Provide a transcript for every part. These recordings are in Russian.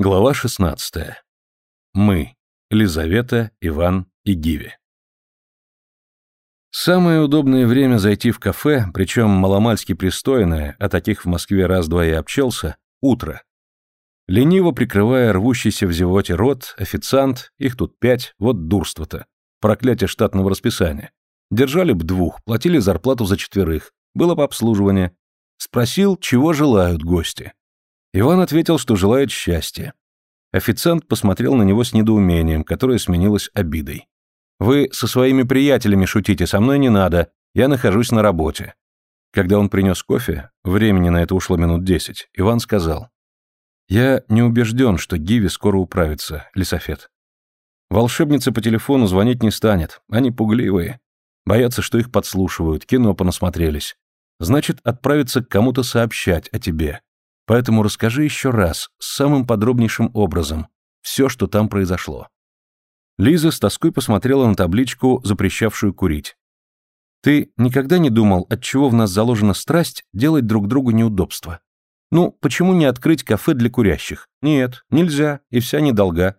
Глава 16. Мы. Лизавета, Иван и Гиви. Самое удобное время зайти в кафе, причем маломальски пристойное, а таких в Москве раз-два и обчелся, утро. Лениво прикрывая рвущийся в зевоте рот, официант, их тут пять, вот дурство-то, проклятие штатного расписания. Держали б двух, платили зарплату за четверых, было бы обслуживание. Спросил, чего желают гости. Иван ответил, что желает счастья. Официант посмотрел на него с недоумением, которое сменилось обидой. «Вы со своими приятелями шутите, со мной не надо, я нахожусь на работе». Когда он принес кофе, времени на это ушло минут десять, Иван сказал. «Я не убежден, что Гиви скоро управится, Лисофет. Волшебница по телефону звонить не станет, они пугливые. Боятся, что их подслушивают, кино понасмотрелись. Значит, отправиться к кому-то сообщать о тебе. Поэтому расскажи еще раз, самым подробнейшим образом, все, что там произошло». Лиза с тоской посмотрела на табличку, запрещавшую курить. «Ты никогда не думал, от чего в нас заложена страсть делать друг другу неудобства? Ну, почему не открыть кафе для курящих? Нет, нельзя, и вся недолга.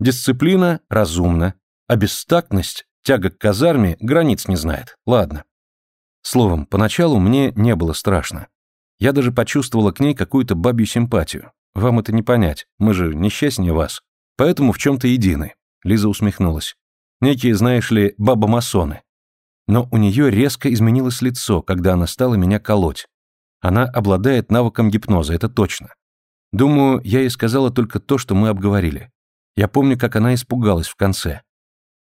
Дисциплина разумна, а бестактность, тяга к казарме, границ не знает. Ладно. Словом, поначалу мне не было страшно. Я даже почувствовала к ней какую-то бабью симпатию. Вам это не понять, мы же несчастнее вас. Поэтому в чем-то едины. Лиза усмехнулась. Некие, знаешь ли, баба-масоны. Но у нее резко изменилось лицо, когда она стала меня колоть. Она обладает навыком гипноза, это точно. Думаю, я ей сказала только то, что мы обговорили. Я помню, как она испугалась в конце.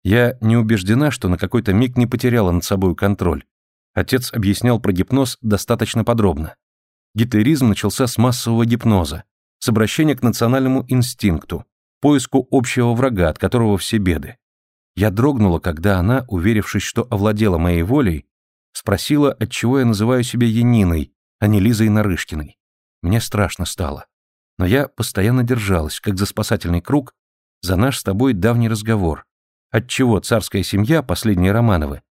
Я не убеждена, что на какой-то миг не потеряла над собой контроль. Отец объяснял про гипноз достаточно подробно. Гитлеризм начался с массового гипноза, с обращения к национальному инстинкту, поиску общего врага, от которого все беды. Я дрогнула, когда она, уверившись, что овладела моей волей, спросила, отчего я называю себя Яниной, а не Лизой Нарышкиной. Мне страшно стало. Но я постоянно держалась, как за спасательный круг, за наш с тобой давний разговор, отчего царская семья, последние Романовы,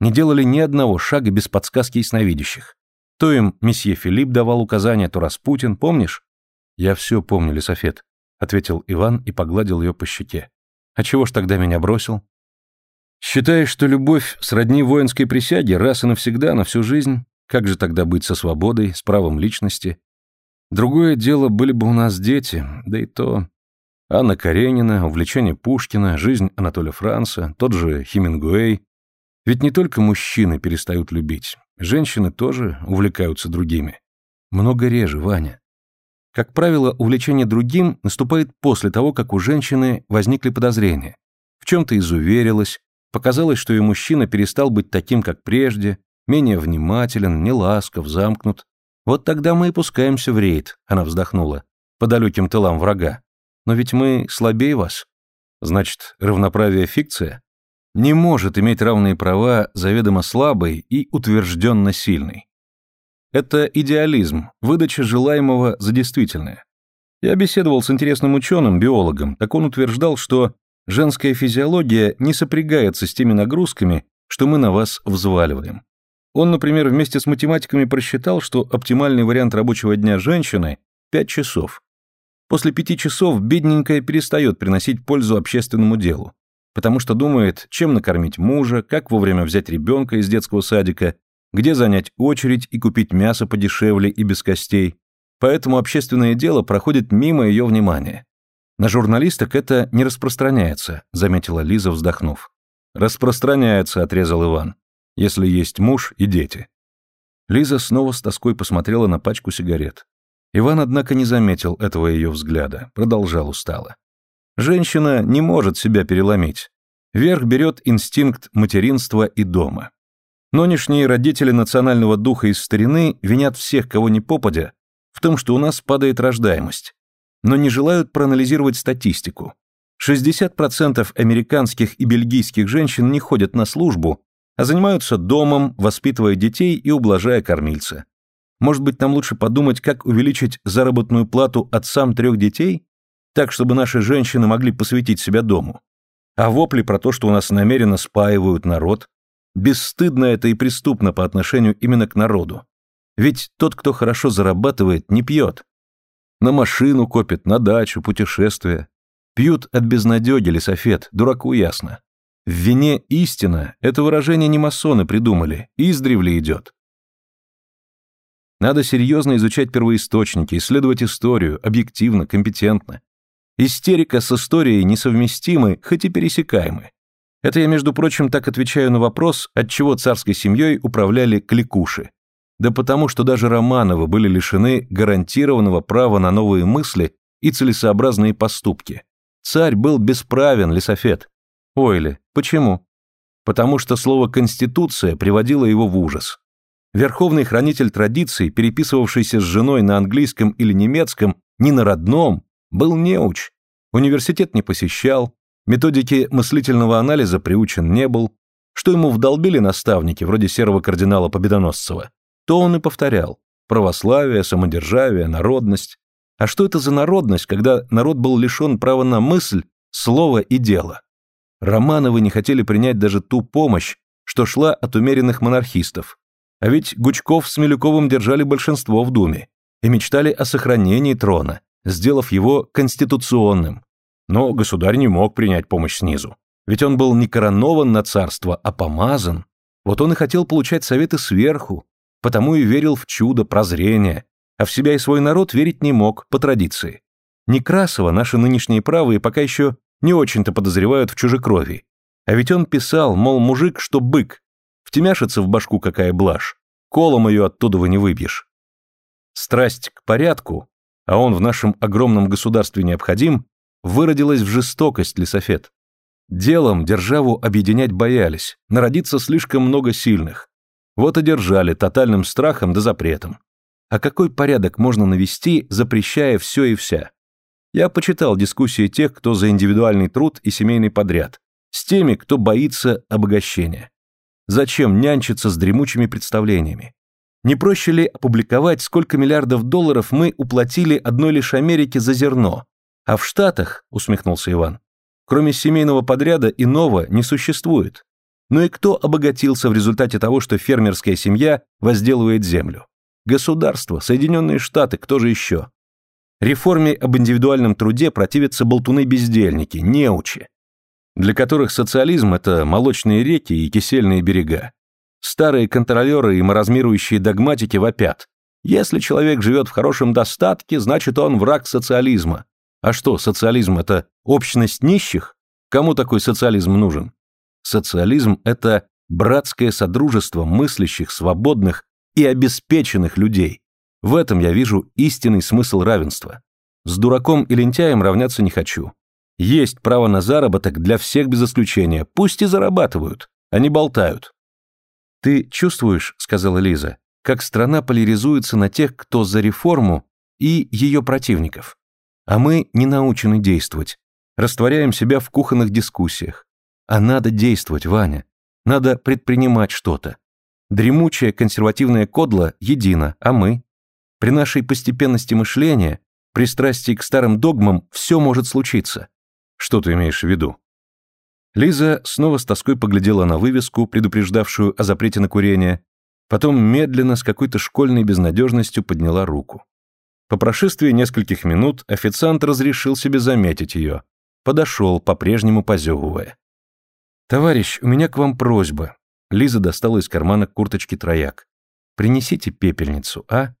не делали ни одного шага без подсказки ясновидящих. То им месье Филипп давал указания, то Распутин, помнишь? Я все помню, Лисофет, ответил Иван и погладил ее по щеке. А чего ж тогда меня бросил? Считаешь, что любовь сродни воинской присяге раз и навсегда, на всю жизнь? Как же тогда быть со свободой, с правом личности? Другое дело, были бы у нас дети, да и то... Анна Каренина, увлечение Пушкина, жизнь Анатолия Франца, тот же Хемингуэй. Ведь не только мужчины перестают любить. Женщины тоже увлекаются другими. Много реже, Ваня. Как правило, увлечение другим наступает после того, как у женщины возникли подозрения. В чем-то изуверилась, показалось, что и мужчина перестал быть таким, как прежде, менее внимателен, неласков, замкнут. Вот тогда мы и пускаемся в рейд, она вздохнула, по далеким тылам врага. Но ведь мы слабее вас. Значит, равноправие фикция? Не может иметь равные права заведомо слабый и утвержденно сильный. Это идеализм, выдача желаемого за действительное. Я беседовал с интересным ученым, биологом, так он утверждал, что женская физиология не сопрягается с теми нагрузками, что мы на вас взваливаем. Он, например, вместе с математиками просчитал, что оптимальный вариант рабочего дня женщины – 5 часов. После 5 часов бедненькая перестает приносить пользу общественному делу потому что думает, чем накормить мужа, как вовремя взять ребенка из детского садика, где занять очередь и купить мясо подешевле и без костей. Поэтому общественное дело проходит мимо ее внимания. На журналисток это не распространяется, заметила Лиза, вздохнув. Распространяется, отрезал Иван, если есть муж и дети. Лиза снова с тоской посмотрела на пачку сигарет. Иван, однако, не заметил этого ее взгляда, продолжал устало. Женщина не может себя переломить. Верх берет инстинкт материнства и дома. Нынешние родители национального духа из старины винят всех, кого не попадя, в том, что у нас падает рождаемость. Но не желают проанализировать статистику. 60% американских и бельгийских женщин не ходят на службу, а занимаются домом, воспитывая детей и ублажая кормильца. Может быть, нам лучше подумать, как увеличить заработную плату отцам трех детей? Так, чтобы наши женщины могли посвятить себя дому. А вопли про то, что у нас намеренно спаивают народ, бесстыдно это и преступно по отношению именно к народу. Ведь тот, кто хорошо зарабатывает, не пьет. На машину копят, на дачу, путешествия. Пьют от безнадеги, лесофет, дураку ясно. В вине истина – это выражение не масоны придумали, издревле идет. Надо серьезно изучать первоисточники, исследовать историю, объективно, компетентно. Истерика с историей несовместимы, хоть и пересекаемы. Это я, между прочим, так отвечаю на вопрос, от чего царской семьей управляли кликуши. Да потому, что даже Романовы были лишены гарантированного права на новые мысли и целесообразные поступки. Царь был бесправен, лесофет. Ойли, почему? Потому что слово «конституция» приводило его в ужас. Верховный хранитель традиций, переписывавшийся с женой на английском или немецком, не на родном, был неуч. Университет не посещал, методики мыслительного анализа приучен не был. Что ему вдолбили наставники, вроде серого кардинала Победоносцева, то он и повторял. Православие, самодержавие, народность. А что это за народность, когда народ был лишен права на мысль, слово и дело? Романовы не хотели принять даже ту помощь, что шла от умеренных монархистов. А ведь Гучков с Милюковым держали большинство в Думе и мечтали о сохранении трона, сделав его конституционным. Но государь не мог принять помощь снизу. Ведь он был не коронован на царство, а помазан. Вот он и хотел получать советы сверху, потому и верил в чудо, прозрение, а в себя и свой народ верить не мог, по традиции. Некрасова наши нынешние правые пока еще не очень-то подозревают в чужекровии. А ведь он писал, мол, мужик, что бык, втемяшится в башку какая блажь, колом ее оттуда вы не выбьешь. Страсть к порядку, а он в нашем огромном государстве необходим, выродилась в жестокость лесофет. Делом державу объединять боялись, народиться слишком много сильных. Вот и держали тотальным страхом да запретом. А какой порядок можно навести, запрещая все и вся? Я почитал дискуссии тех, кто за индивидуальный труд и семейный подряд, с теми, кто боится обогащения. Зачем нянчиться с дремучими представлениями? Не проще ли опубликовать, сколько миллиардов долларов мы уплатили одной лишь Америке за зерно? А в Штатах, усмехнулся Иван, кроме семейного подряда иного не существует. Ну и кто обогатился в результате того, что фермерская семья возделывает землю? Государство, Соединенные Штаты, кто же еще? Реформе об индивидуальном труде противятся болтуны-бездельники, неучи, для которых социализм – это молочные реки и кисельные берега. Старые контролеры и маразмирующие догматики вопят. Если человек живет в хорошем достатке, значит он враг социализма. А что, социализм – это общность нищих? Кому такой социализм нужен? Социализм – это братское содружество мыслящих, свободных и обеспеченных людей. В этом я вижу истинный смысл равенства. С дураком и лентяем равняться не хочу. Есть право на заработок для всех без исключения, пусть и зарабатывают, они болтают. «Ты чувствуешь, — сказала Лиза, — как страна поляризуется на тех, кто за реформу, и ее противников. А мы не научены действовать, растворяем себя в кухонных дискуссиях. А надо действовать, Ваня. Надо предпринимать что-то. Дремучая консервативная кодла едина, а мы? При нашей постепенности мышления, пристрастии к старым догмам, все может случиться. Что ты имеешь в виду? Лиза снова с тоской поглядела на вывеску, предупреждавшую о запрете на курение, потом медленно, с какой-то школьной безнадежностью подняла руку. По прошествии нескольких минут официант разрешил себе заметить ее. Подошел, по-прежнему позевывая. «Товарищ, у меня к вам просьба». Лиза достала из кармана курточки трояк. «Принесите пепельницу, а?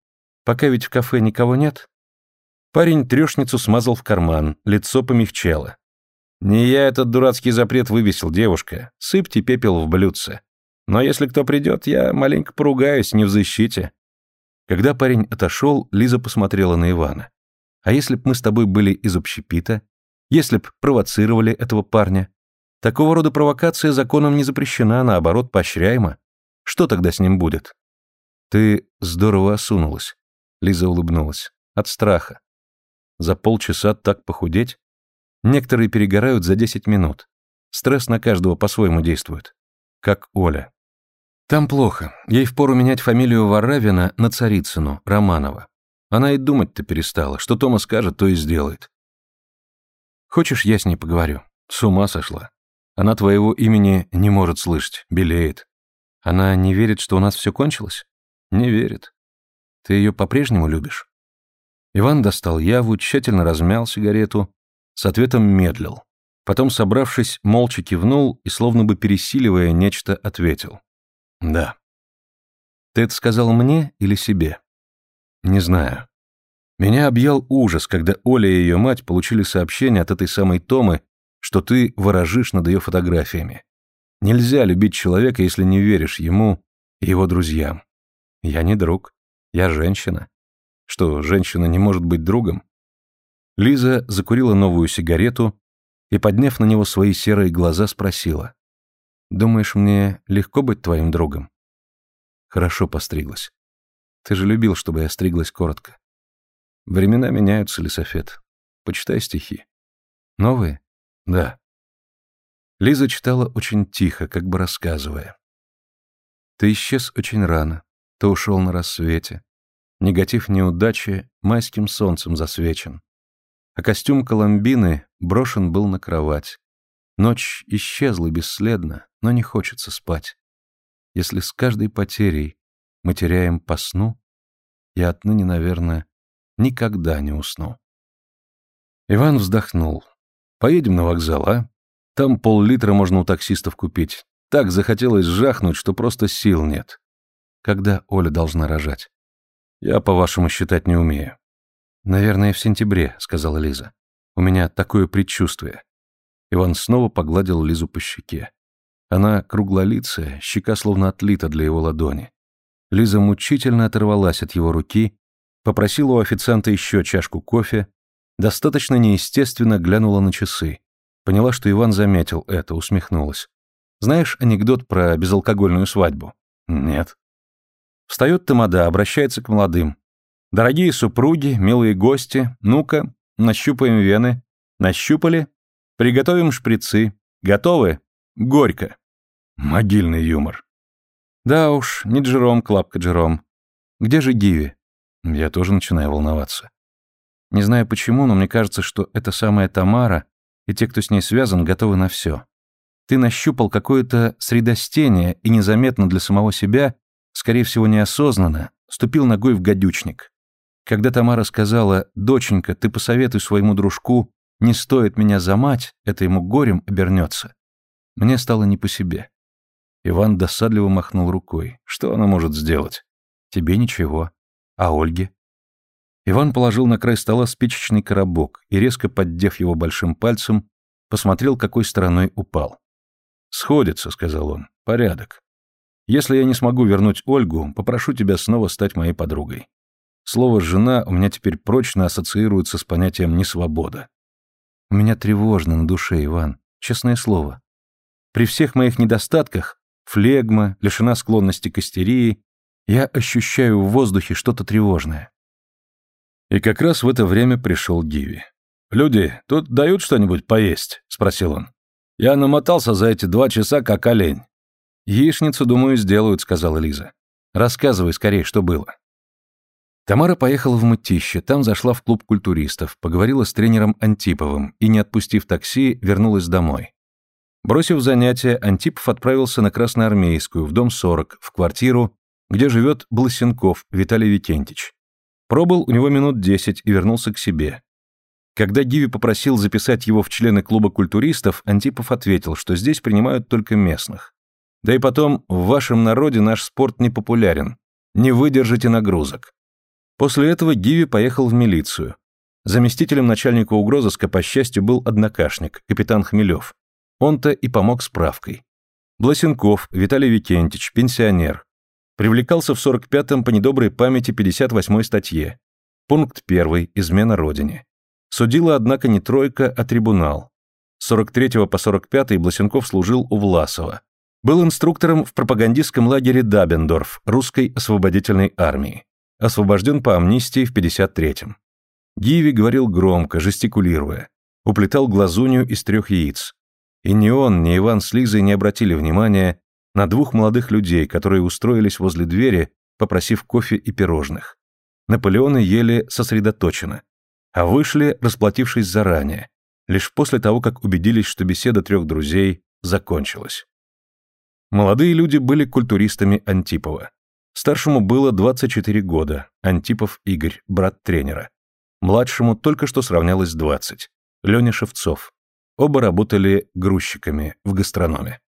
Пока ведь в кафе никого нет?» Парень трешницу смазал в карман, лицо помягчело. «Не я этот дурацкий запрет вывесил, девушка. Сыпьте пепел в блюдце. Но если кто придет, я маленько поругаюсь, не в защите». Когда парень отошел, Лиза посмотрела на Ивана. «А если б мы с тобой были из общепита? Если б провоцировали этого парня? Такого рода провокация законом не запрещена, наоборот, поощряема. Что тогда с ним будет? Ты здорово осунулась. Лиза улыбнулась. От страха. За полчаса так похудеть? Некоторые перегорают за 10 минут. Стресс на каждого по-своему действует. Как Оля. Там плохо. Ей впору менять фамилию Варавина на Царицыну, Романова. Она и думать-то перестала. Что Тома скажет, то и сделает. Хочешь, я с ней поговорю? С ума сошла. Она твоего имени не может слышать, белеет. Она не верит, что у нас все кончилось? Не верит. Ты ее по-прежнему любишь? Иван достал яву, тщательно размял сигарету, с ответом медлил. Потом, собравшись, молча кивнул и, словно бы пересиливая нечто, ответил. «Да». «Ты это сказал мне или себе?» «Не знаю. Меня объял ужас, когда Оля и ее мать получили сообщение от этой самой Томы, что ты ворожишь над ее фотографиями. Нельзя любить человека, если не веришь ему и его друзьям. Я не друг. Я женщина. Что, женщина не может быть другом? Лиза закурила новую сигарету и, подняв на него свои серые глаза, спросила. «Думаешь, мне легко быть твоим другом?» Хорошо постриглась. Ты же любил, чтобы я стриглась коротко. Времена меняются, Лисофет. Почитай стихи. Новые? Да. Лиза читала очень тихо, как бы рассказывая. Ты исчез очень рано, ты ушел на рассвете. Негатив неудачи майским солнцем засвечен. А костюм Коломбины брошен был на кровать. Ночь исчезла бесследно, но не хочется спать. Если с каждой потерей мы теряем по сну, я отныне, наверное, никогда не усну. Иван вздохнул. Поедем на вокзал, а? Там пол-литра можно у таксистов купить. Так захотелось жахнуть, что просто сил нет. Когда Оля должна рожать? Я, по-вашему, считать не умею. Наверное, в сентябре, сказала Лиза. У меня такое предчувствие. Иван снова погладил Лизу по щеке. Она круглолицая, щека словно отлита для его ладони. Лиза мучительно оторвалась от его руки, попросила у официанта еще чашку кофе, достаточно неестественно глянула на часы. Поняла, что Иван заметил это, усмехнулась. Знаешь анекдот про безалкогольную свадьбу? Нет. Встает тамада, обращается к молодым. Дорогие супруги, милые гости, ну-ка, нащупаем вены. Нащупали? Приготовим шприцы. Готовы? Горько. Могильный юмор. Да уж, не Джером, Клапка Джером. Где же Гиви? Я тоже начинаю волноваться. Не знаю почему, но мне кажется, что эта самая Тамара и те, кто с ней связан, готовы на все. Ты нащупал какое-то средостение и незаметно для самого себя, скорее всего неосознанно, ступил ногой в гадючник. Когда Тамара сказала «Доченька, ты посоветуй своему дружку, не стоит меня за мать, это ему горем обернется», мне стало не по себе. Иван досадливо махнул рукой. Что она может сделать? Тебе ничего. А Ольге? Иван положил на край стола спичечный коробок и, резко поддев его большим пальцем, посмотрел, какой стороной упал. «Сходится», — сказал он, — «порядок. Если я не смогу вернуть Ольгу, попрошу тебя снова стать моей подругой. Слово «жена» у меня теперь прочно ассоциируется с понятием «несвобода». У меня тревожно на душе, Иван, честное слово. При всех моих недостатках, флегма, лишена склонности к истерии, я ощущаю в воздухе что-то тревожное. И как раз в это время пришел Гиви. «Люди, тут дают что-нибудь поесть?» — спросил он. Я намотался за эти два часа, как олень. Яичницу, думаю, сделают, сказала Лиза. Рассказывай скорее, что было. Тамара поехала в Мытище, там зашла в клуб культуристов, поговорила с тренером Антиповым и, не отпустив такси, вернулась домой. Бросив занятия, Антипов отправился на Красноармейскую, в дом 40, в квартиру, где живет Бласенков Виталий Викентич. Пробыл у него минут десять и вернулся к себе. Когда Гиви попросил записать его в члены клуба культуристов, Антипов ответил, что здесь принимают только местных. Да и потом, в вашем народе наш спорт не популярен. Не выдержите нагрузок. После этого Гиви поехал в милицию. Заместителем начальника угрозыска, по счастью, был однокашник, капитан Хмелев. Он-то и помог справкой. Бласенков, Виталий Викентич, пенсионер. Привлекался в 45-м по недоброй памяти 58-й статье. Пункт 1. Измена родине. Судила, однако, не тройка, а трибунал. С 43 по 45 Бласенков служил у Власова. Был инструктором в пропагандистском лагере Дабендорф русской освободительной армии. Освобожден по амнистии в 53-м. Гиви говорил громко, жестикулируя. Уплетал глазунью из трех яиц. И ни он, ни Иван с Лизой не обратили внимания на двух молодых людей, которые устроились возле двери, попросив кофе и пирожных. Наполеоны ели сосредоточенно а вышли, расплатившись заранее, лишь после того, как убедились, что беседа трех друзей закончилась. Молодые люди были культуристами Антипова. Старшему было 24 года, Антипов Игорь, брат тренера. Младшему только что сравнялось 20. Леня Шевцов. Оба работали грузчиками в гастрономе.